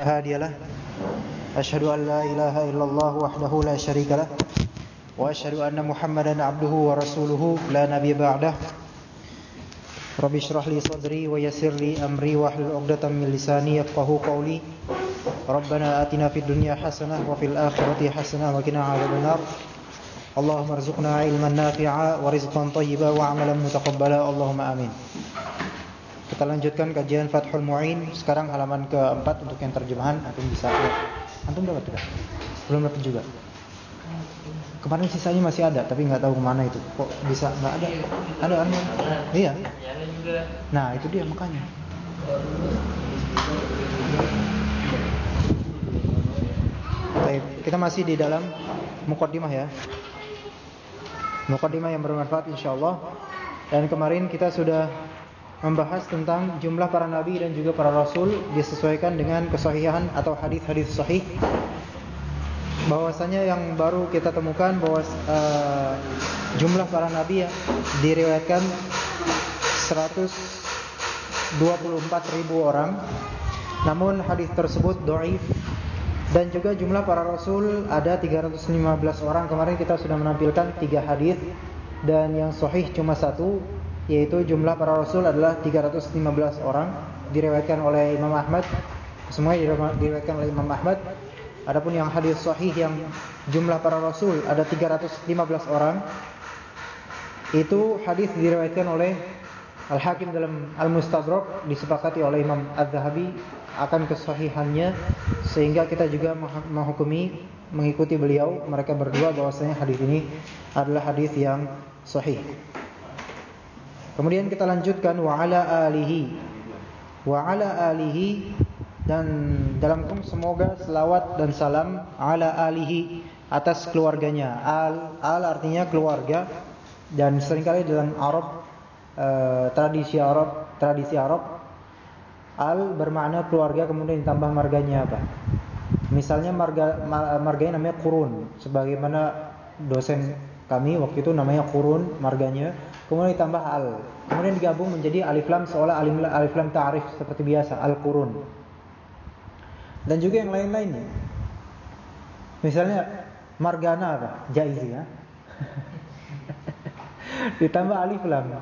هادي له. أشهد أن لا إله إلا الله وحده لا شريك له. وأشهد أن محمدا عبده ورسوله. لا نبي بعده. رب اشرح لي صدري ويسر لي أمري واحلل عقدة من لساني يفقهوا قولي. ربنا آتنا في الدنيا حسنة وفي الآخرة حسنة وقنا عذاب النار. اللهم ارزقنا علما نافعا ورزقا طيبا وعملا متقبلا. اللهم آمين. Kita lanjutkan kajian Fathul Mu'in. Sekarang halaman keempat untuk yang terjemahan. Antum bisa lihat. Antum dapat tidak? Belum dapat juga? Kemarin sisanya masih ada Tapi nggak tahu ke mana itu. Kok bisa nggak ada? Ada kan? Iya. Nah itu dia makanya. Baik, kita masih di dalam Mukaddimah ya. Mukaddimah yang bermanfaat insyaAllah Dan kemarin kita sudah membahas tentang jumlah para nabi dan juga para rasul disesuaikan dengan kesahihan atau hadis-hadis sahih. Bahwasanya yang baru kita temukan bahwa uh, jumlah para nabi ya, diriwayatkan 124 ribu orang. Namun hadis tersebut dhaif dan juga jumlah para rasul ada 315 orang. Kemarin kita sudah menampilkan tiga hadis dan yang sahih cuma satu yaitu jumlah para rasul adalah 315 orang diriwayatkan oleh Imam Ahmad semua diriwayatkan oleh Imam Ahmad adapun yang hadis sahih yang jumlah para rasul ada 315 orang itu hadis diriwayatkan oleh Al-Hakim dalam Al-Mustadrak disepakati oleh Imam Az-Zahabi akan kesahihannya sehingga kita juga menghukumi mengikuti beliau mereka berdua bahwasanya hadis ini adalah hadis yang sahih. Kemudian kita lanjutkan wa ala alihi. Wa ala alihi dan dalam kum semoga selawat dan salam ala alihi atas keluarganya. Al al artinya keluarga dan sering kali dalam Arab e, tradisi Arab tradisi Arab al bermakna keluarga kemudian ditambah marganya apa? Misalnya marga marganya namanya kurun sebagaimana dosen kami waktu itu namanya kurun marganya kemudian ditambah al. Kemudian digabung menjadi alif lam seolah alif, alif lam ta'rif seperti biasa al kurun dan juga yang lain-lainnya. Misalnya margana apa? Jaizi ya. Ditambah alif lam.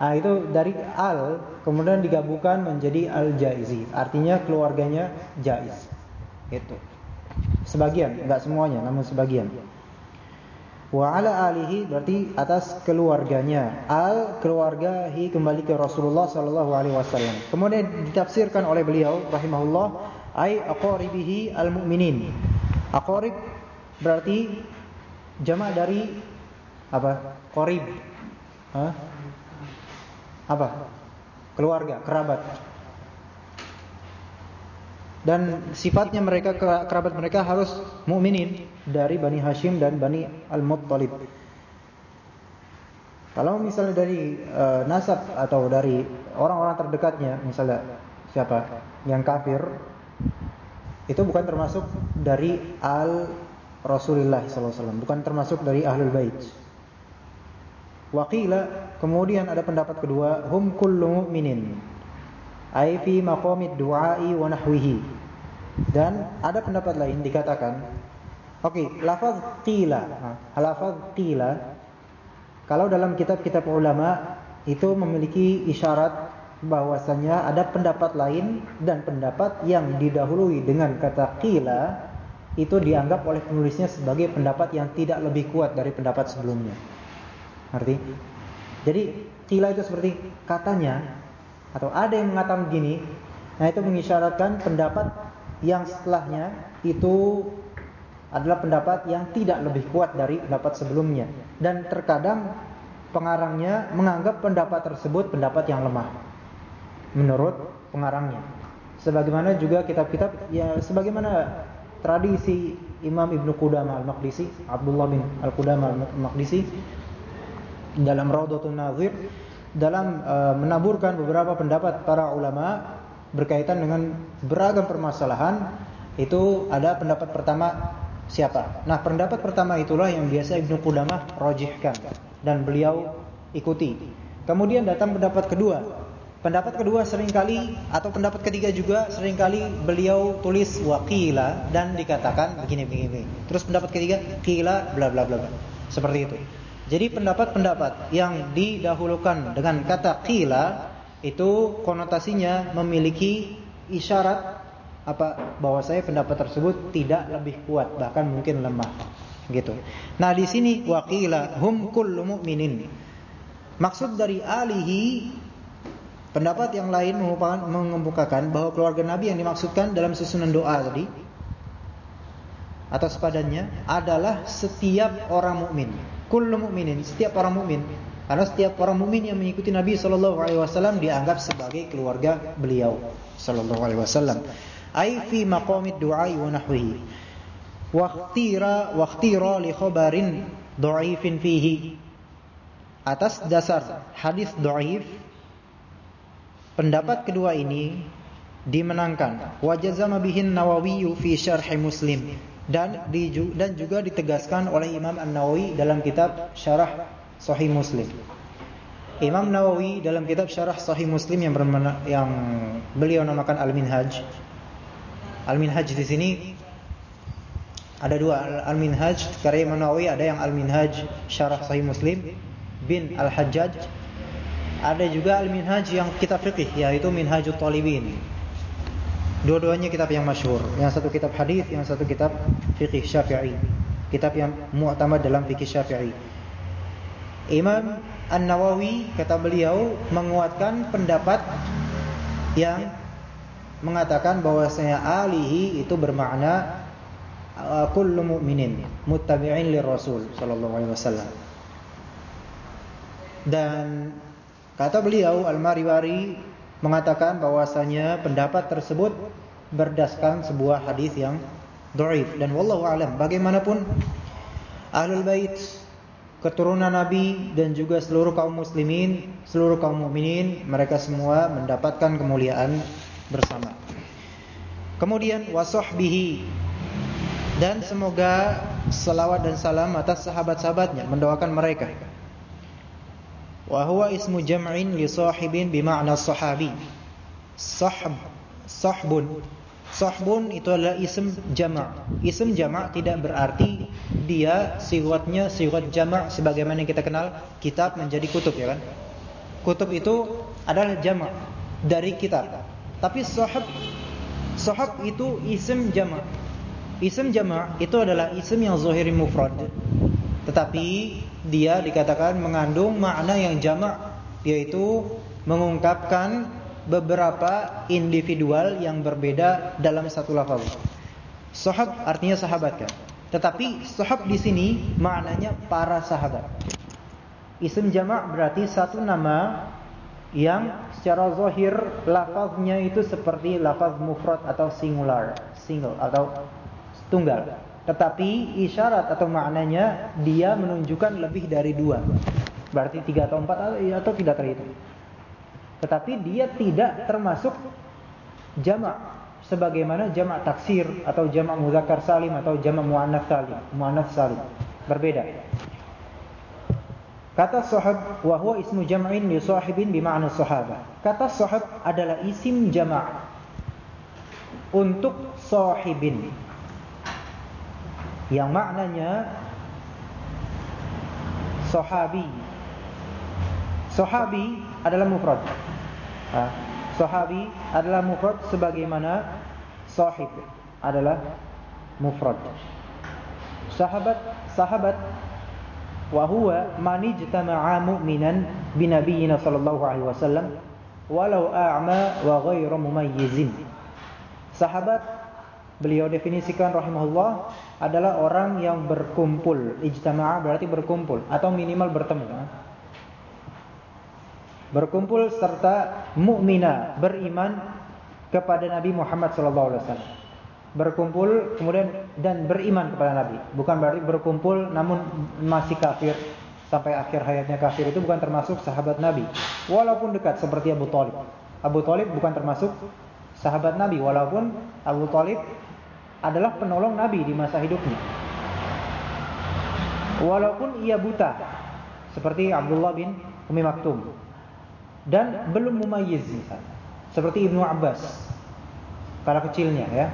Ah itu dari al kemudian digabungkan menjadi al jaizi artinya keluarganya jaiz. Itu sebagian enggak semuanya namun sebagian Wa ala alihi berarti atas keluarganya. Al keluarga hi kembali ke Rasulullah sallallahu alaihi wasallam. Kemudian ditafsirkan oleh beliau rahimahullah ai aqaribihi al-mu'minin. Aqarib berarti jamak dari apa? Qarib. Apa? Keluarga, kerabat dan sifatnya mereka kerabat mereka harus mukminin dari Bani Hashim dan Bani Al-Muttalib. Kalau misalnya dari uh, nasab atau dari orang-orang terdekatnya, misalnya siapa yang kafir, itu bukan termasuk dari al Rasulullah SAW, bukan termasuk dari ahlul bait. Wakila kemudian ada pendapat kedua, hum kullu mu'minin ai fi maqamid du'ai wa nahwihi. Dan ada pendapat lain dikatakan Oke, okay, lafaz qila. Nah, lafaz qila kalau dalam kitab-kitab ulama itu memiliki isyarat bahwasanya ada pendapat lain dan pendapat yang didahului dengan kata qila itu dianggap oleh penulisnya sebagai pendapat yang tidak lebih kuat dari pendapat sebelumnya. Ngerti? Jadi qila itu seperti katanya atau ada yang mengatakan begini, nah itu mengisyaratkan pendapat yang setelahnya itu adalah pendapat yang tidak lebih kuat dari pendapat sebelumnya. Dan terkadang pengarangnya menganggap pendapat tersebut pendapat yang lemah. Menurut pengarangnya. Sebagaimana juga kitab-kitab ya sebagaimana tradisi Imam Ibnu Qudamah Al-Maqdisi Abdullah bin Al-Qudamah Al-Maqdisi dalam Raudhatun Nazir dalam uh, menaburkan beberapa pendapat para ulama berkaitan dengan beragam permasalahan itu ada pendapat pertama siapa? Nah, pendapat pertama itulah yang biasa Ibnu Qudamah rojihkan dan beliau ikuti. Kemudian datang pendapat kedua Pendapat kedua sering kali atau pendapat ketiga juga sering kali beliau tulis waqila dan dikatakan begini-begini. Terus pendapat ketiga qila bla bla bla. Seperti itu. Jadi pendapat-pendapat yang didahulukan dengan kata qila itu konotasinya memiliki isyarat apa bahwa saya pendapat tersebut tidak lebih kuat bahkan mungkin lemah gitu. Nah, di sini waqila hum kullu mu'minin. Maksud dari alihi Pendapat yang lain mengemukakan bahwa keluarga Nabi yang dimaksudkan dalam susunan doa tadi atau sepadannya adalah setiap orang mukmin. Kullu mu'minin, setiap orang mukmin. Karena setiap orang mukmin yang mengikuti Nabi sallallahu alaihi wasallam dianggap sebagai keluarga beliau sallallahu alaihi wasallam. Ai fi maqamid du'a wa nahwihi. Waqtira waqtira li khabarin dha'ifin fihi. Atas dasar hadis dhaif Pendapat kedua ini dimenangkan. Wajazama bihin Nawawi fi syarh Muslim dan di, dan juga ditegaskan oleh Imam An-Nawawi dalam kitab Syarah Sahih Muslim. Imam Nawawi dalam kitab Syarah Sahih Muslim yang bermana, yang beliau namakan Al-Minhaj. Al-Minhaj di sini ada dua Al-Minhaj karya Imam Nawawi ada yang Al-Minhaj Syarah Sahih Muslim bin Al-Hajjaj ada juga Al-Minhaj yang kitab fikih yaitu Minhajut Talibin. Dua-duanya kitab yang masyhur. Yang satu kitab hadis, yang satu kitab fikih Syafi'i. Kitab yang mu'tamad dalam fikih Syafi'i. Imam An-Nawawi kata beliau menguatkan pendapat yang mengatakan bahwasanya alihi itu bermakna kullu mu'minin muttabi'in lirrasul sallallahu alaihi wasallam. Dan Kata beliau Al-Mariwari mengatakan bahwasanya pendapat tersebut berdasarkan sebuah hadis yang dhaif dan wallahu alam bagaimanapun Ahlul Bait keturunan Nabi dan juga seluruh kaum muslimin, seluruh kaum mukminin, mereka semua mendapatkan kemuliaan bersama. Kemudian wasahbihi dan semoga selawat dan salam atas sahabat-sahabatnya mendoakan mereka wa ismu jam'in li sahibin bima'na sahabi. Sahab sahbun. Sahbun itu adalah isim jama' isim jama' tidak berarti dia siwatnya siwat jama' sebagaimana yang kita kenal kitab menjadi kutub ya kan? Kutub itu adalah jama' dari kitab. Tapi sahab sahab itu isim jama' isim jama' itu adalah isim yang zahiri mufrad tetapi dia dikatakan mengandung makna yang jamak yaitu mengungkapkan beberapa individual yang berbeda dalam satu lafaz. Sahab artinya sahabat kan. Tetapi sahab di sini maknanya para sahabat. Isim jamak berarti satu nama yang secara zahir lafaznya itu seperti lafaz mufrad atau singular, single atau tunggal. Tetapi isyarat atau maknanya dia menunjukkan lebih dari dua. Berarti tiga atau empat atau tidak terhitung. Tetapi dia tidak termasuk jamak sebagaimana jamak taksir atau jamak muzakkar salim atau jamak muannats salim, muannats salim. Berbeda. Kata sahab wa huwa ismu jam'in li sahibin bi ma'na sahabah. Kata sahab adalah isim jamak untuk sahibin yang maknanya sahabi. Sahabi adalah mufrad. Ha, sahabi adalah mufrad sebagaimana sahib adalah mufrad. Sahabat sahabat wa huwa man ijtama'a mu'minan bi nabiyyina sallallahu alaihi wasallam walau a'ma wa ghairu mumayyizin. Sahabat beliau definisikan rahimahullah adalah orang yang berkumpul. Ijtama'a berarti berkumpul atau minimal bertemu. Berkumpul serta mukmina, beriman kepada Nabi Muhammad SAW. Berkumpul kemudian dan beriman kepada Nabi. Bukan berarti berkumpul namun masih kafir sampai akhir hayatnya kafir itu bukan termasuk sahabat Nabi. Walaupun dekat seperti Abu Talib. Abu Talib bukan termasuk sahabat Nabi walaupun Abu Talib adalah penolong Nabi di masa hidupnya. Walaupun ia buta, seperti Abdullah bin Umi Maktum. dan belum mumayyiz. Seperti Ibnu Abbas para kecilnya ya.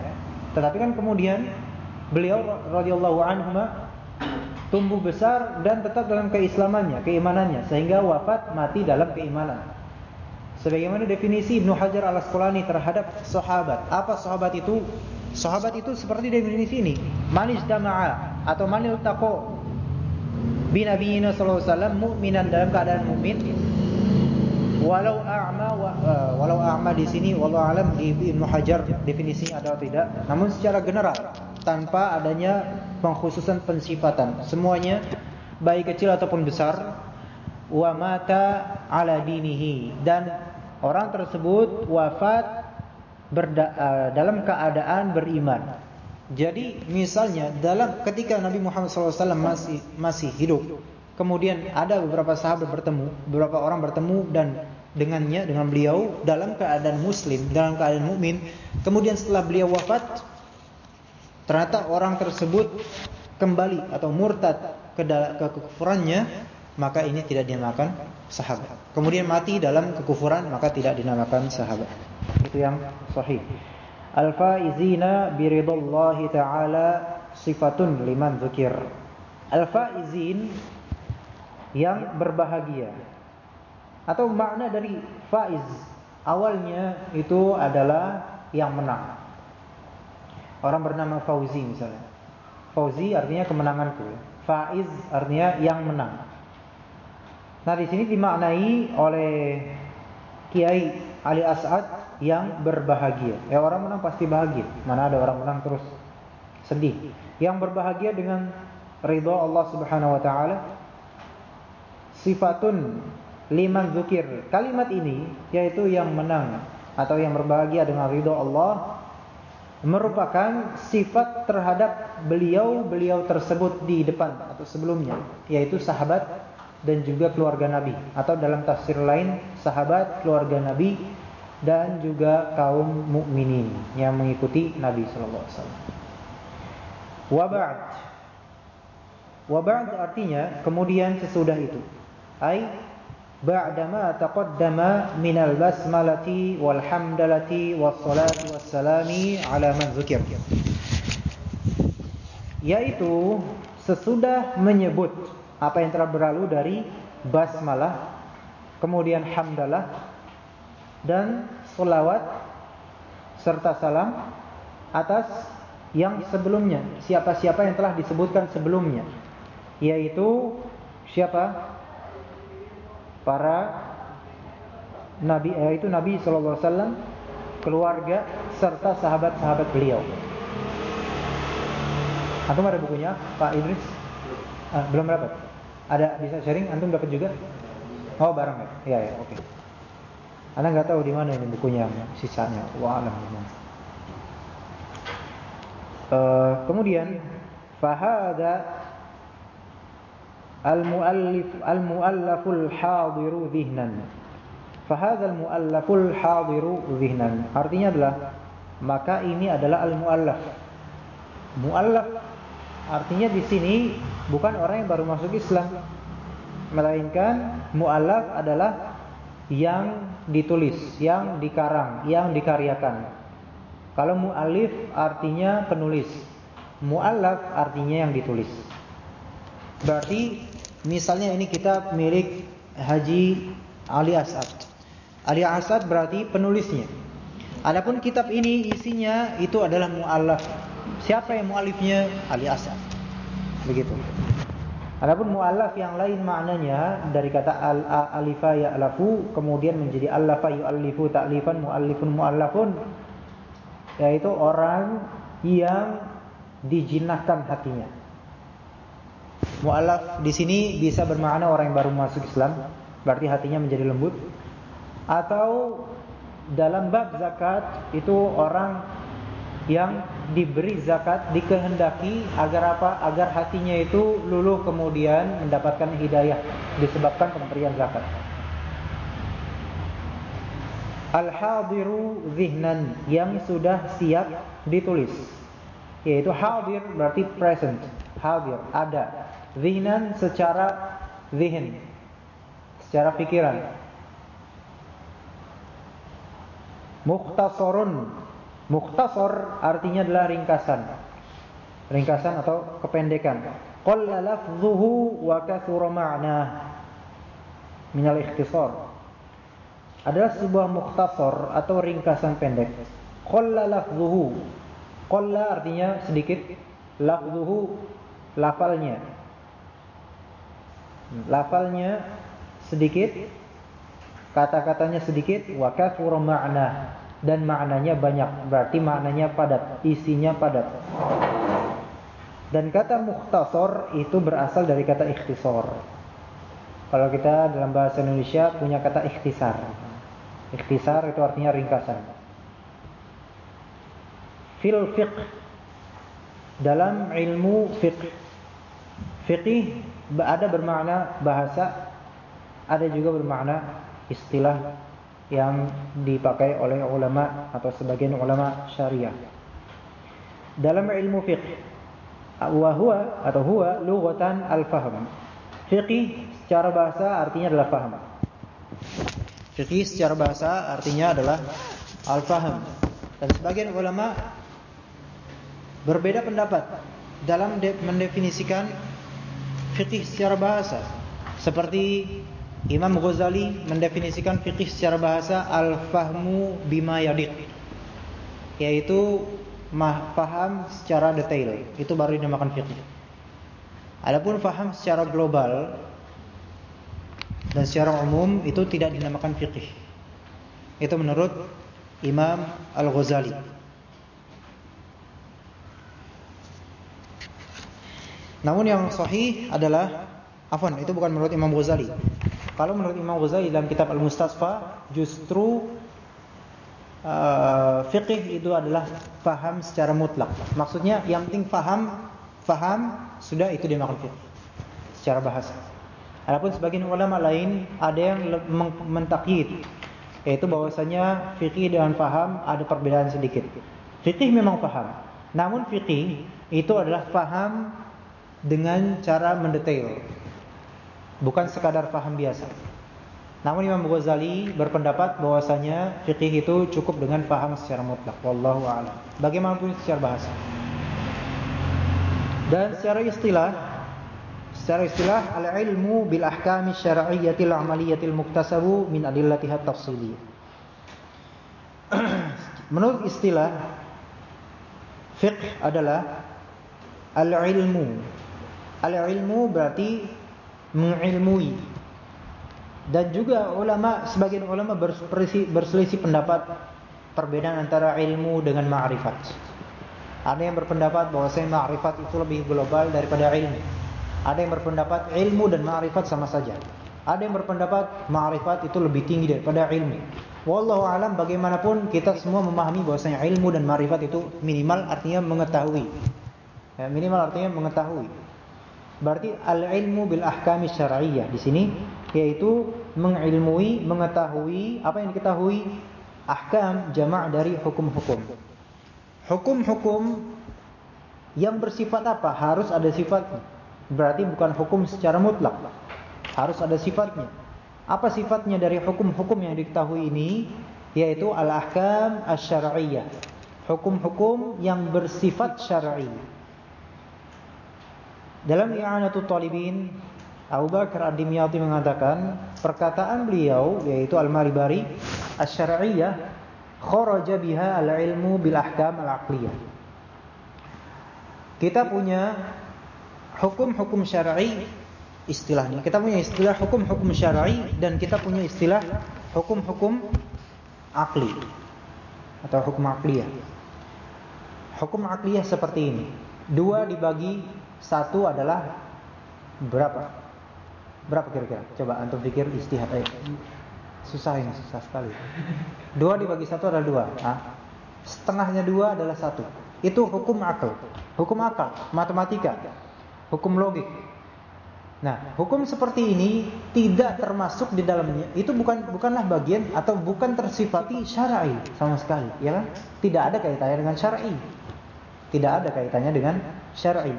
Tetapi kan kemudian beliau radhiyallahu anhu tumbuh besar dan tetap dalam keislamannya, keimanannya sehingga wafat mati dalam keimanan. Sebagaimana definisi Ibnu Hajar Al-Asqalani terhadap sahabat. Apa sahabat itu? Sahabat itu seperti definisi ini, manis dama'a atau manil taqo bi nabiyina sallallahu alaihi wasallam mu'minan dalam keadaan mukmin walau a'ma wa, uh, walau a'ma di sini walau alam di Ibnu Hajar definisinya ada atau tidak. Namun secara general tanpa adanya pengkhususan pensifatan. Semuanya baik kecil ataupun besar wa mata ala dinihi. Dan orang tersebut wafat berda, uh, dalam keadaan beriman. Jadi misalnya dalam ketika Nabi Muhammad SAW masih masih hidup, kemudian ada beberapa sahabat bertemu, beberapa orang bertemu dan dengannya dengan beliau dalam keadaan muslim, dalam keadaan mukmin. Kemudian setelah beliau wafat, ternyata orang tersebut kembali atau murtad ke kekufurannya, maka ini tidak dinamakan sahabat. Kemudian mati dalam kekufuran, maka tidak dinamakan sahabat. Itu yang sahih. Al-faizina biridallahi ta'ala sifatun liman dzukir. Al-faizin yang berbahagia. Atau makna dari faiz awalnya itu adalah yang menang. Orang bernama Fauzi misalnya. Fauzi artinya kemenanganku. Faiz artinya yang menang. Nah, di sini dimaknai oleh Kiai Ali As'ad yang berbahagia. Ya orang menang pasti bahagia. Mana ada orang menang terus sedih. Yang berbahagia dengan ridha Allah Subhanahu wa taala. Sifatun liman zukir. Kalimat ini yaitu yang menang atau yang berbahagia dengan ridha Allah merupakan sifat terhadap beliau-beliau tersebut di depan atau sebelumnya yaitu sahabat dan juga keluarga Nabi atau dalam tafsir lain sahabat keluarga Nabi dan juga kaum mukminin yang mengikuti Nabi sallallahu alaihi wasallam. Wa ba'd. Wa ba'd artinya kemudian sesudah itu. Ai ba'dama taqaddama min al-basmalati wal hamdalati was salati was salami ala man dzukir. Yaitu sesudah menyebut apa yang telah berlalu dari basmalah kemudian hamdalah dan selawat serta salam atas yang sebelumnya siapa-siapa yang telah disebutkan sebelumnya yaitu siapa para nabi yaitu Nabi sallallahu alaihi wasallam keluarga serta sahabat-sahabat beliau Antum ada bukunya Pak Idris? Ah, belum dapat. Ada bisa sharing? Antum dapat juga? Oh bareng ya? Iya ya, oke. Okay. Anda nggak tahu di mana ini bukunya sisanya. Wah, alam uh, kemudian fahada al-muallif al-muallaful hadiru dhihnan. Fahada al-muallaful hadiru dhihnan. Artinya adalah maka ini adalah al-muallaf. Muallaf artinya di sini bukan orang yang baru masuk Islam, melainkan muallaf adalah yang ditulis, yang dikarang, yang dikaryakan. Kalau mu'alif artinya penulis. Mu'allaf artinya yang ditulis. Berarti misalnya ini kitab milik Haji Ali Asad. Ali Asad berarti penulisnya. Adapun kitab ini isinya itu adalah mu'allaf. Siapa yang mu'alifnya? Ali Asad. Begitu. Adapun muallaf yang lain maknanya dari kata al alifa ya'lafu kemudian menjadi allafa yu'allifu ta'lifan muallifun muallafun yaitu orang yang dijinakkan hatinya. Muallaf di sini bisa bermakna orang yang baru masuk Islam, berarti hatinya menjadi lembut atau dalam bab zakat itu orang yang diberi zakat dikehendaki agar apa? Agar hatinya itu luluh kemudian mendapatkan hidayah disebabkan pemberian zakat. Al-hadiru zihnan yang sudah siap ditulis. Yaitu hadir berarti present, hadir, ada. Zihnan secara zihin, secara pikiran. Mukhtasarun. Mukhtasar artinya adalah ringkasan. Ringkasan atau kependekan. Qalla lafzuhu wa kathura ma'na. Minal ikhtisar. Adalah sebuah mukhtasar atau ringkasan pendek. Qalla lafzuhu. Qalla artinya sedikit, lafzuhu lafalnya. Lafalnya sedikit, kata-katanya sedikit, wa kathura ma'na dan maknanya banyak. Berarti maknanya padat, isinya padat. Dan kata mukhtasar itu berasal dari kata ikhtisar. Kalau kita dalam bahasa Indonesia punya kata ikhtisar. Ikhtisar itu artinya ringkasan. Fil fiqh dalam ilmu fiqh. Fiqih ada bermakna bahasa, ada juga bermakna istilah yang dipakai oleh ulama atau sebagian ulama syariah. Dalam ilmu fiqh, wa huwa atau huwa lughatan al-fahm. Fiqh secara bahasa artinya adalah paham. Fiqh secara bahasa artinya adalah al-fahm. Dan sebagian ulama berbeda pendapat dalam mendefinisikan fiqh secara bahasa. Seperti Imam Ghazali mendefinisikan fikih secara bahasa al-fahmu bima yadiq yaitu paham secara detail itu baru dinamakan fikih. Adapun faham secara global dan secara umum itu tidak dinamakan fikih. Itu menurut Imam Al-Ghazali. Namun yang sahih adalah afwan itu bukan menurut Imam Ghazali. Kalau menurut Imam Ghazali dalam kitab Al-Mustasfa justru uh, fiqih itu adalah faham secara mutlak. Maksudnya yang penting faham, faham sudah itu dimakan fiqih secara bahasa. Adapun sebagian ulama lain ada yang mentakyid yaitu bahwasanya fikih dengan faham ada perbedaan sedikit. Fikih memang faham, namun fikih itu adalah faham dengan cara mendetail bukan sekadar paham biasa. Namun Imam Ghazali berpendapat bahwasanya fikih itu cukup dengan paham secara mutlak. Wallahu a'lam. Bagaimanapun secara bahasa. Dan secara istilah secara istilah al-ilmu bil ahkami syar'iyyatil amaliyatil muktasabu min adillatiha tafsiliyah. Menurut istilah fiqh adalah al-ilmu. Al-ilmu berarti mengilmui dan juga ulama sebagian ulama berselisih pendapat perbedaan antara ilmu dengan ma'rifat. Ada yang berpendapat bahwa saya ma'rifat itu lebih global daripada ilmu. Ada yang berpendapat ilmu dan ma'rifat sama saja. Ada yang berpendapat ma'rifat itu lebih tinggi daripada ilmu. Wallahu alam bagaimanapun kita semua memahami bahwasanya ilmu dan ma'rifat itu minimal artinya mengetahui. Ya, minimal artinya mengetahui. Berarti al-ilmu bil ahkami syar'iyyah di sini yaitu mengilmui, mengetahui apa yang diketahui ahkam jama' dari hukum-hukum. Hukum-hukum yang bersifat apa? Harus ada sifatnya. Berarti bukan hukum secara mutlak. Harus ada sifatnya. Apa sifatnya dari hukum-hukum yang diketahui ini? Yaitu al-ahkam asy-syar'iyyah. Hukum-hukum yang bersifat syar'i. Dalam I'anatul Talibin Abu Bakar Ad-Dimyati mengatakan perkataan beliau yaitu Al-Maribari asy-syar'iyyah kharaja biha al-ilmu bil ahkam al-aqliyah. Kita punya hukum-hukum syar'i istilahnya. Kita punya istilah hukum-hukum syar'i dan kita punya istilah hukum-hukum akli atau hukum akliyah. Hukum akliyah seperti ini. Dua dibagi satu adalah berapa? Berapa kira-kira? Coba antum pikir istihad aja. Susah ini, susah sekali. Dua dibagi satu adalah dua. Hah? Setengahnya dua adalah satu. Itu hukum akal. Hukum akal, matematika, hukum logik. Nah, hukum seperti ini tidak termasuk di dalamnya. Itu bukan bukanlah bagian atau bukan tersifati syar'i sama sekali, ya kan? Tidak ada kaitannya dengan syar'i. Tidak ada kaitannya dengan syar'i.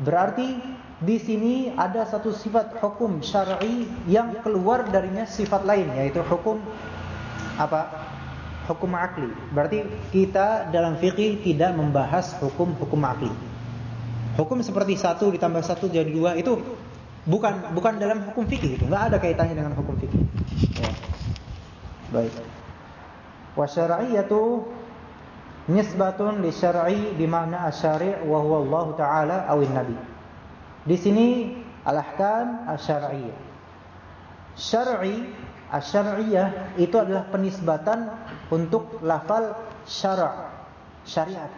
Berarti di sini ada satu sifat hukum syar'i yang keluar darinya sifat lain yaitu hukum apa? hukum akli. Berarti kita dalam fikih tidak membahas hukum-hukum akli. Hukum seperti satu ditambah satu jadi dua itu bukan bukan dalam hukum fikih itu, nggak ada kaitannya dengan hukum fikih. Ya. Baik. Wa syar'iyyatu nisbatun li syar'i bi makna asy-syari' wa huwa Allah taala awin nabi. Di sini al-ahkam asy-syar'iyyah. Syar'i asy-syar'iyyah itu adalah penisbatan untuk lafal syara' syariat.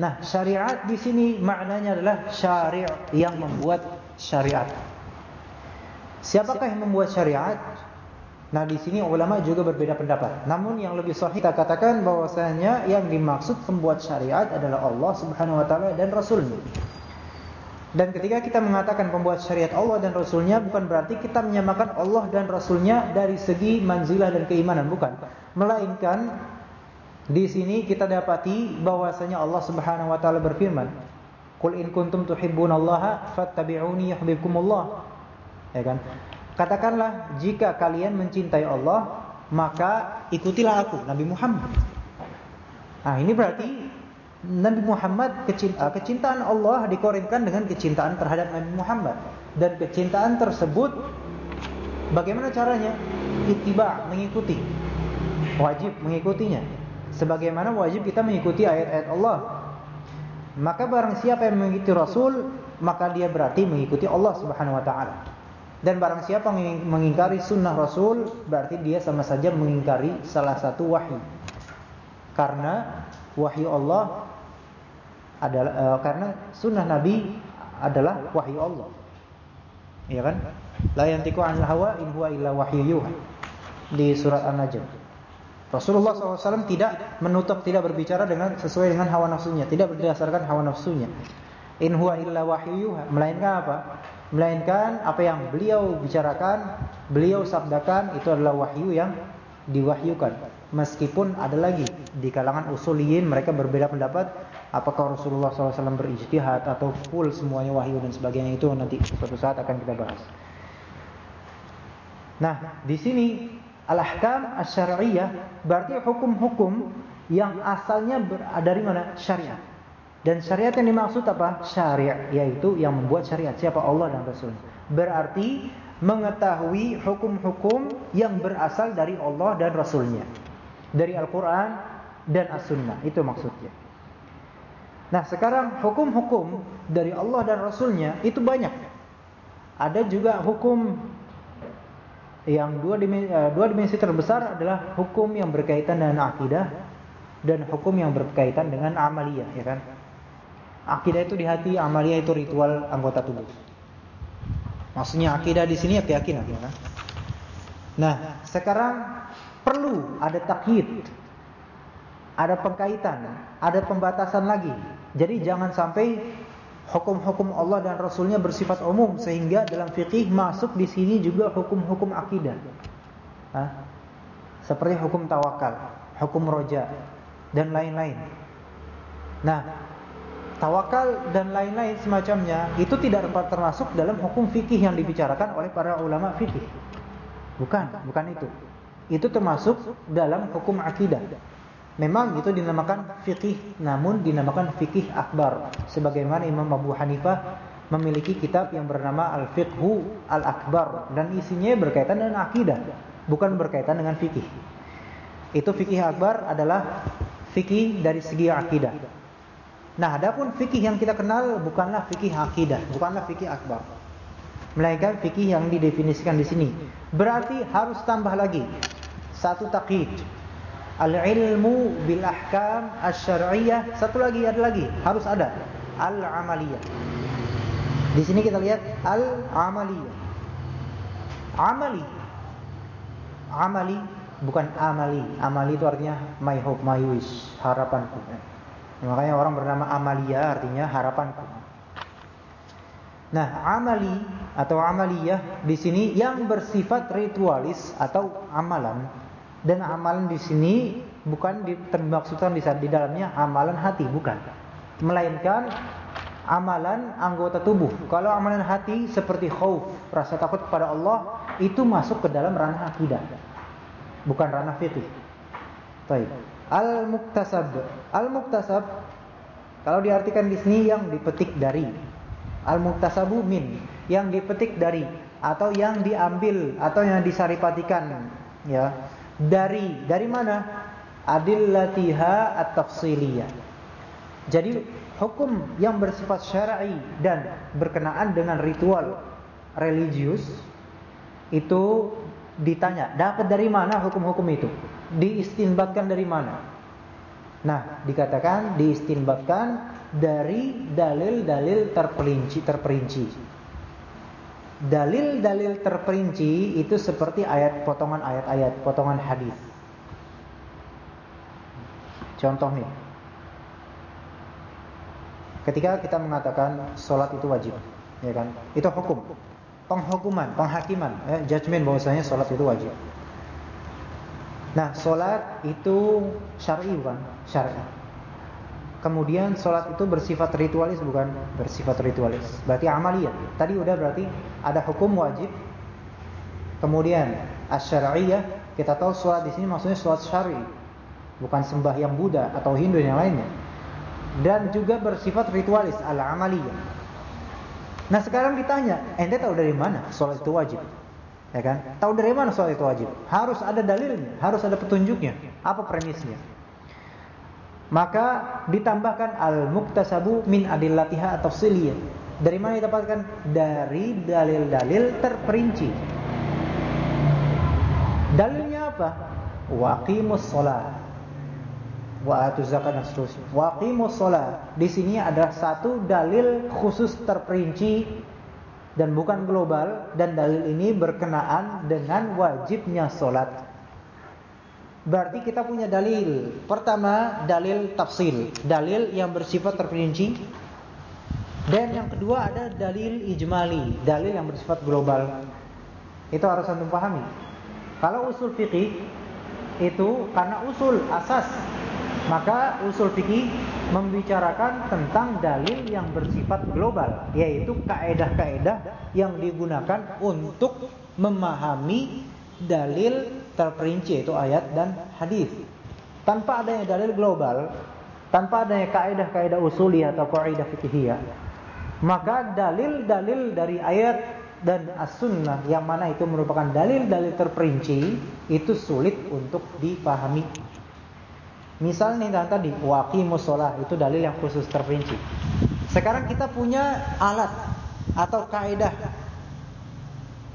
Nah, syariat di sini maknanya adalah syari' yang membuat syariat. Siapakah yang membuat syariat? Nah, di sini ulama juga berbeda pendapat. Namun yang lebih sahih kita katakan bahwasanya yang dimaksud pembuat syariat adalah Allah Subhanahu wa taala dan Rasulnya. Dan ketika kita mengatakan pembuat syariat Allah dan Rasulnya bukan berarti kita menyamakan Allah dan Rasulnya dari segi manzilah dan keimanan bukan, melainkan di sini kita dapati bahwasanya Allah Subhanahu wa taala berfirman, "Qul in kuntum tuhibbunallaha fattabi'uni yuhibbukumullah." Ya kan? Katakanlah jika kalian mencintai Allah, maka ikutilah aku, Nabi Muhammad. Nah, ini berarti Nabi Muhammad kecintaan Allah dikorinkan dengan kecintaan terhadap Nabi Muhammad dan kecintaan tersebut bagaimana caranya? Ittiba, mengikuti. Wajib mengikutinya. Sebagaimana wajib kita mengikuti ayat-ayat Allah. Maka barang siapa yang mengikuti Rasul, maka dia berarti mengikuti Allah Subhanahu wa taala. Dan barang siapa mengingkari sunnah Rasul, berarti dia sama saja mengingkari salah satu wahyu. Karena wahyu Allah adalah uh, karena sunnah Nabi adalah wahyu Allah. Ya kan? La yantiqu 'anil hawa in huwa illa wahyu Di surat An-Najm. Rasulullah SAW tidak menutup, tidak berbicara dengan sesuai dengan hawa nafsunya, tidak berdasarkan hawa nafsunya. In huwa illa wahyu, melainkan apa? Melainkan apa yang beliau bicarakan, beliau sabdakan itu adalah wahyu yang diwahyukan. Meskipun ada lagi di kalangan usuliyin mereka berbeda pendapat apakah Rasulullah SAW berijtihad atau full semuanya wahyu dan sebagainya itu nanti suatu saat akan kita bahas. Nah, di sini Al-ahkam asy-syar'iyyah berarti hukum-hukum yang asalnya dari mana? Syariat. Dan syariat yang dimaksud apa? Syariat, yaitu yang membuat syariat. Siapa? Allah dan Rasul. Berarti mengetahui hukum-hukum yang berasal dari Allah dan Rasulnya. Dari Al-Quran dan As-Sunnah. Itu maksudnya. Nah sekarang hukum-hukum dari Allah dan Rasulnya itu banyak. Ada juga hukum yang dua dimensi, uh, dua dimensi terbesar adalah hukum yang berkaitan dengan akidah dan hukum yang berkaitan dengan amaliyah, ya kan? Akidah itu di hati, amaliyah itu ritual anggota tubuh. Maksudnya akidah di sini ya keyakinan, ya? Nah, sekarang perlu ada takyid, ada pengkaitan, ada pembatasan lagi. Jadi jangan sampai hukum-hukum Allah dan Rasulnya bersifat umum sehingga dalam fikih masuk di sini juga hukum-hukum akidah. Hah? Seperti hukum tawakal, hukum roja dan lain-lain. Nah, tawakal dan lain-lain semacamnya itu tidak termasuk dalam hukum fikih yang dibicarakan oleh para ulama fikih. Bukan, bukan itu. Itu termasuk dalam hukum akidah. Memang itu dinamakan fikih, namun dinamakan fikih akbar. Sebagaimana Imam Abu Hanifah memiliki kitab yang bernama Al-Fiqhu Al-Akbar dan isinya berkaitan dengan akidah, bukan berkaitan dengan fikih. Itu fikih akbar adalah fikih dari segi akidah. Nah, adapun fikih yang kita kenal bukanlah fikih akidah, bukanlah fikih akbar. Melainkan fikih yang didefinisikan di sini. Berarti harus tambah lagi satu takhid Al-ilmu bil ahkam asy-syar'iyyah. Satu lagi ada lagi, harus ada. Al-amaliyah. Di sini kita lihat al-amaliyah. Amali. Amali bukan amali. Amali itu artinya my hope, my wish, harapanku. Makanya orang bernama Amalia artinya harapanku. Nah, amali atau amaliyah di sini yang bersifat ritualis atau amalan dan amalan di sini bukan termaksudkan di, di dalamnya amalan hati, bukan. Melainkan amalan anggota tubuh. Kalau amalan hati seperti khauf, rasa takut kepada Allah, itu masuk ke dalam ranah akidah. Bukan ranah fikih. Baik. Al-muktasab. Al-muktasab kalau diartikan di sini yang dipetik dari. Al-muktasabu min, yang dipetik dari atau yang diambil atau yang disaripatikan ya. Dari dari mana? Adillatiha at-tafsiliyah. Jadi hukum yang bersifat syar'i dan berkenaan dengan ritual religius itu ditanya, dapat dari mana hukum-hukum itu? Diistinbatkan dari mana? Nah, dikatakan diistinbatkan dari dalil-dalil terperinci terperinci. Dalil-dalil terperinci itu seperti ayat potongan ayat-ayat, potongan hadis. Contoh nih. Ketika kita mengatakan sholat itu wajib, ya kan? Itu hukum, penghukuman, penghakiman, eh, judgment bahwasanya sholat itu wajib. Nah, solat itu syar'i bukan? Syar'i. Kemudian solat itu bersifat ritualis bukan? Bersifat ritualis. Berarti amaliyah. Tadi udah berarti ada hukum wajib. Kemudian asyariyah, kita tahu solat di sini maksudnya solat syar'i. Bukan sembahyang Buddha atau Hindu yang lainnya. Dan juga bersifat ritualis al-amaliyah. Nah, sekarang ditanya, ente tahu dari mana solat itu wajib? Ya kan? Tahu dari mana soal itu wajib? Harus ada dalilnya, harus ada petunjuknya. Apa premisnya? Maka ditambahkan al-muktasabu min adillatiha atau siliyah. Dari mana didapatkan? Dari dalil-dalil terperinci. Dalilnya apa? Waqimus shalah. Wa atuz zakat dan seterusnya. Waqimus shalah. Di sini ada satu dalil khusus terperinci dan bukan global dan dalil ini berkenaan dengan wajibnya solat. Berarti kita punya dalil. Pertama, dalil tafsil, dalil yang bersifat terperinci. Dan yang kedua ada dalil ijmali, dalil yang bersifat global. Itu harus antum pahami. Kalau usul fikih itu karena usul asas maka usul fikih membicarakan tentang dalil yang bersifat global, yaitu kaedah-kaedah yang digunakan untuk memahami dalil terperinci yaitu ayat dan hadis. Tanpa adanya dalil global, tanpa adanya kaedah-kaedah usuli atau kaidah fikihiyah, maka dalil-dalil dari ayat dan as-sunnah yang mana itu merupakan dalil-dalil terperinci itu sulit untuk dipahami Misalnya nih tadi waqimus shalah itu dalil yang khusus terperinci. Sekarang kita punya alat atau kaidah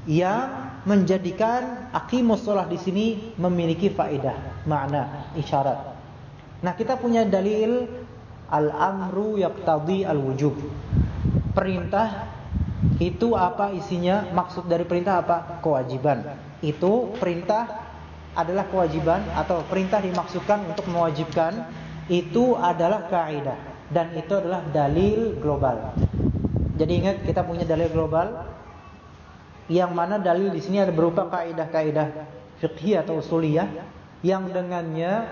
yang menjadikan aqimus shalah di sini memiliki faedah, makna, isyarat. Nah, kita punya dalil al-amru yaqtadi al-wujub. Perintah itu apa isinya? Maksud dari perintah apa? Kewajiban. Itu perintah adalah kewajiban atau perintah dimaksudkan untuk mewajibkan itu adalah kaidah dan itu adalah dalil global. Jadi ingat kita punya dalil global yang mana dalil di sini ada berupa kaidah-kaidah fikih atau usuliyah yang dengannya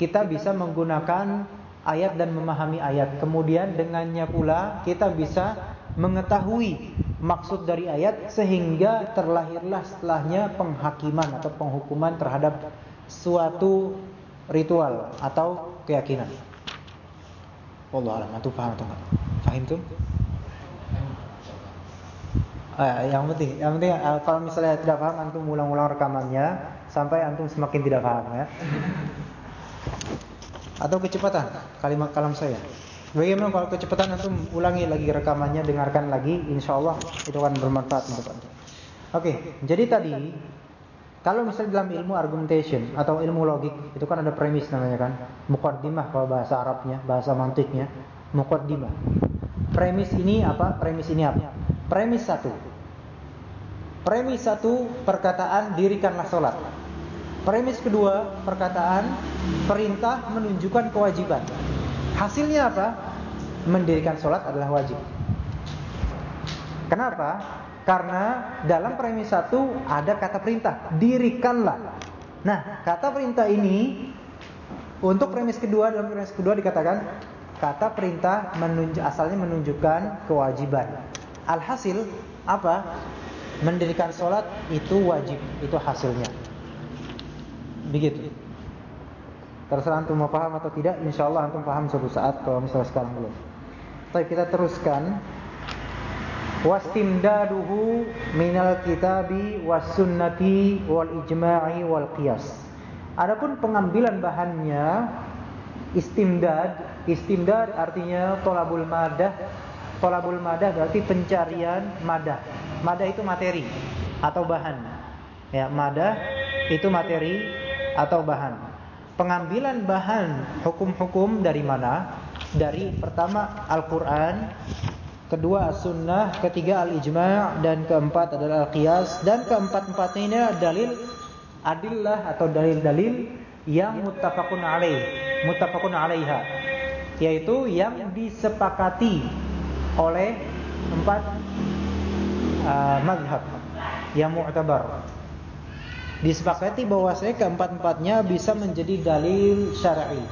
kita bisa menggunakan ayat dan memahami ayat. Kemudian dengannya pula kita bisa mengetahui maksud dari ayat sehingga terlahirlah setelahnya penghakiman atau penghukuman terhadap suatu ritual atau keyakinan. Allah alam, antum paham atau enggak? Fahim tuh? Eh, yang penting, yang penting eh, kalau misalnya tidak paham antum ulang-ulang rekamannya sampai antum semakin tidak paham ya. Atau kecepatan kalimat kalam saya. Bagaimana kalau kecepatan antum ulangi lagi rekamannya, dengarkan lagi, insya Allah itu akan bermanfaat untuk antum. Oke, jadi tadi kalau misalnya dalam ilmu argumentation atau ilmu logik itu kan ada premis namanya kan, mukaddimah kalau bahasa Arabnya, bahasa mantiknya, mukaddimah. Premis ini apa? Premis ini apa? Premis satu. Premis satu perkataan dirikanlah sholat. Premis kedua perkataan perintah menunjukkan kewajiban. Hasilnya apa? Mendirikan sholat adalah wajib. Kenapa? Karena dalam premis satu ada kata perintah, dirikanlah. Nah, kata perintah ini untuk premis kedua dalam premis kedua dikatakan kata perintah menunjuk, asalnya menunjukkan kewajiban. Alhasil apa? Mendirikan sholat itu wajib, itu hasilnya. Begitu. Terserah antum mau paham atau tidak, insya Allah antum paham suatu saat kalau misalnya sekarang belum. Tapi kita teruskan. Wastimdaduhu minal kitabi was sunnati wal ijma'i wal qiyas. Adapun pengambilan bahannya istimdad, istimdad artinya tolabul madah. Tolabul madah berarti pencarian madah. Madah itu materi atau bahan. Ya, madah itu materi atau bahan. Pengambilan bahan hukum-hukum dari mana? Dari pertama Al-Qur'an, kedua As-Sunnah, ketiga Al-Ijma' dan keempat adalah Al-Qiyas dan keempat-empatnya dalil adillah atau dalil-dalil yang muttafaqun alaih, muttafaqun alaiha, yaitu yang disepakati oleh empat uh, mazhab yang mu'tabar disepakati bahwasanya keempat-empatnya bisa menjadi dalil syar'i.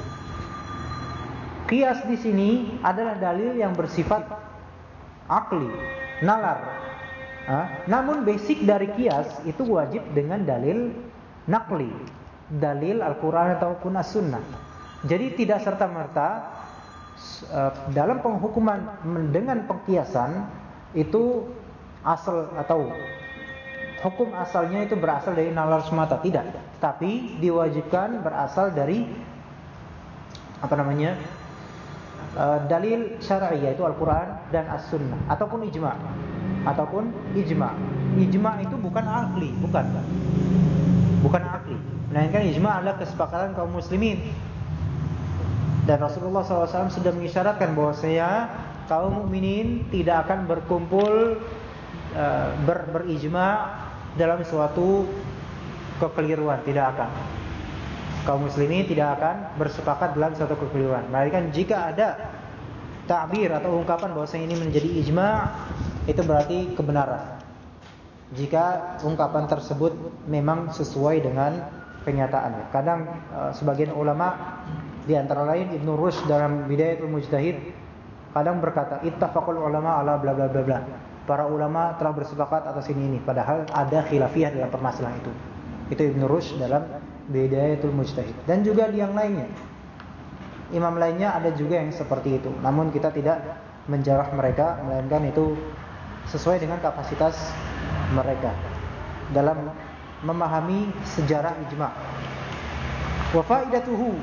Kias di sini adalah dalil yang bersifat akli, nalar. Ha? Namun basic dari kias itu wajib dengan dalil nakli, dalil Al-Quran ataupun As-Sunnah. Jadi tidak serta-merta uh, dalam penghukuman dengan pengkiasan itu asal atau hukum asalnya itu berasal dari nalar semata, tidak. Tapi diwajibkan berasal dari apa namanya? Uh, dalil syar'i yaitu Al-Qur'an dan As-Sunnah ataupun ijma. Ataupun ijma. Ijma itu bukan akli, bukan. Bukan akli. Melainkan ijma adalah kesepakatan kaum muslimin. Dan Rasulullah SAW sudah mengisyaratkan bahwasanya kaum mukminin tidak akan berkumpul uh, ber, berijma dalam suatu kekeliruan, tidak akan. Kaum muslimin tidak akan bersepakat dalam suatu kekeliruan. Melainkan jika ada takbir atau ungkapan bahwa ini menjadi ijma, itu berarti kebenaran. Jika ungkapan tersebut memang sesuai dengan kenyataannya. Kadang uh, sebagian ulama di antara lain Ibnu Rushd dalam Bidayatul Mujtahid kadang berkata ittafaqul ulama ala bla bla bla bla para ulama telah bersepakat atas ini ini. Padahal ada khilafiyah dalam permasalahan itu. Itu Ibn Rushd dalam Bidayatul Mujtahid. Dan juga yang lainnya. Imam lainnya ada juga yang seperti itu. Namun kita tidak menjarah mereka melainkan itu sesuai dengan kapasitas mereka. Dalam memahami sejarah ijma. Wa faidatuhu.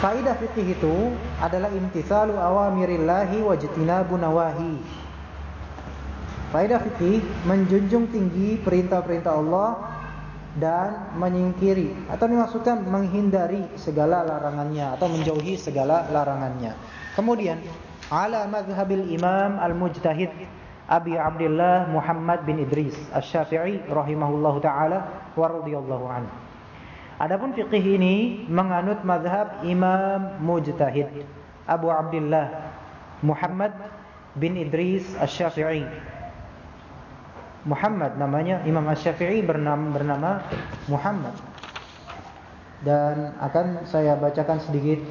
Faidah fikih itu adalah imtithalu awamirillahi wa nawahi Faedah fikih menjunjung tinggi perintah-perintah Allah dan menyingkiri atau dimaksudkan menghindari segala larangannya atau menjauhi segala larangannya. Kemudian ala madhhabil Imam Al-Mujtahid Abi Abdullah Muhammad bin Idris Asy-Syafi'i rahimahullahu taala wa radhiyallahu anhu. Adapun fikih ini menganut mazhab Imam Mujtahid Abu Abdullah Muhammad bin Idris Asy-Syafi'i Muhammad namanya Imam Asy-Syafi'i bernama, bernama Muhammad. Dan akan saya bacakan sedikit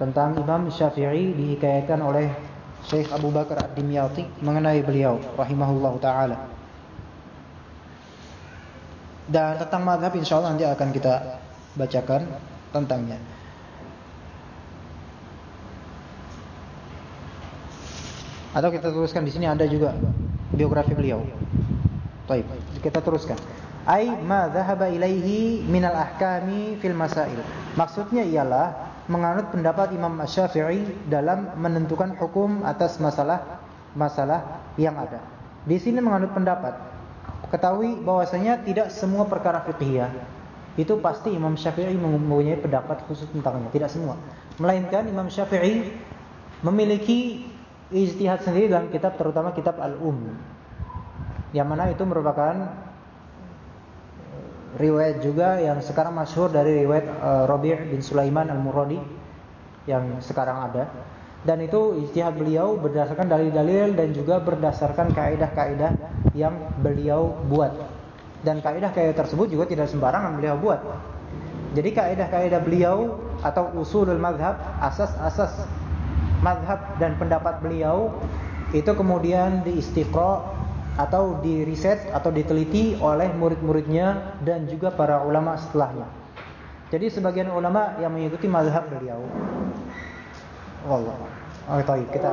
tentang Imam Syafi'i dihikayatkan oleh Syekh Abu Bakar Ad-Dimyati mengenai beliau rahimahullahu taala. Dan tentang mazhab insyaallah nanti akan kita bacakan tentangnya. Atau kita tuliskan di sini ada juga biografi beliau. Baik, kita teruskan. Ai ma dhahaba ilaihi minal ahkami fil masail. Maksudnya ialah menganut pendapat Imam Asy-Syafi'i dalam menentukan hukum atas masalah-masalah yang ada. Di sini menganut pendapat. Ketahui bahwasanya tidak semua perkara fikih itu pasti Imam Syafi'i mempunyai pendapat khusus tentangnya, tidak semua. Melainkan Imam Syafi'i memiliki ijtihad sendiri dalam kitab terutama kitab Al-Um yang mana itu merupakan eh, riwayat juga yang sekarang masyhur dari riwayat uh, Rabi' bin Sulaiman Al-Muradi yang sekarang ada. Dan itu ijtihad beliau berdasarkan dalil-dalil dan juga berdasarkan kaidah-kaidah yang beliau buat. Dan kaidah-kaidah tersebut juga tidak sembarangan beliau buat. Jadi kaidah-kaidah beliau atau usulul madhab asas-asas madhab dan pendapat beliau itu kemudian diistiqra atau diriset atau diteliti oleh murid-muridnya dan juga para ulama setelahnya. Jadi sebagian ulama yang mengikuti mazhab beliau. Wallah. Oh, baik, kita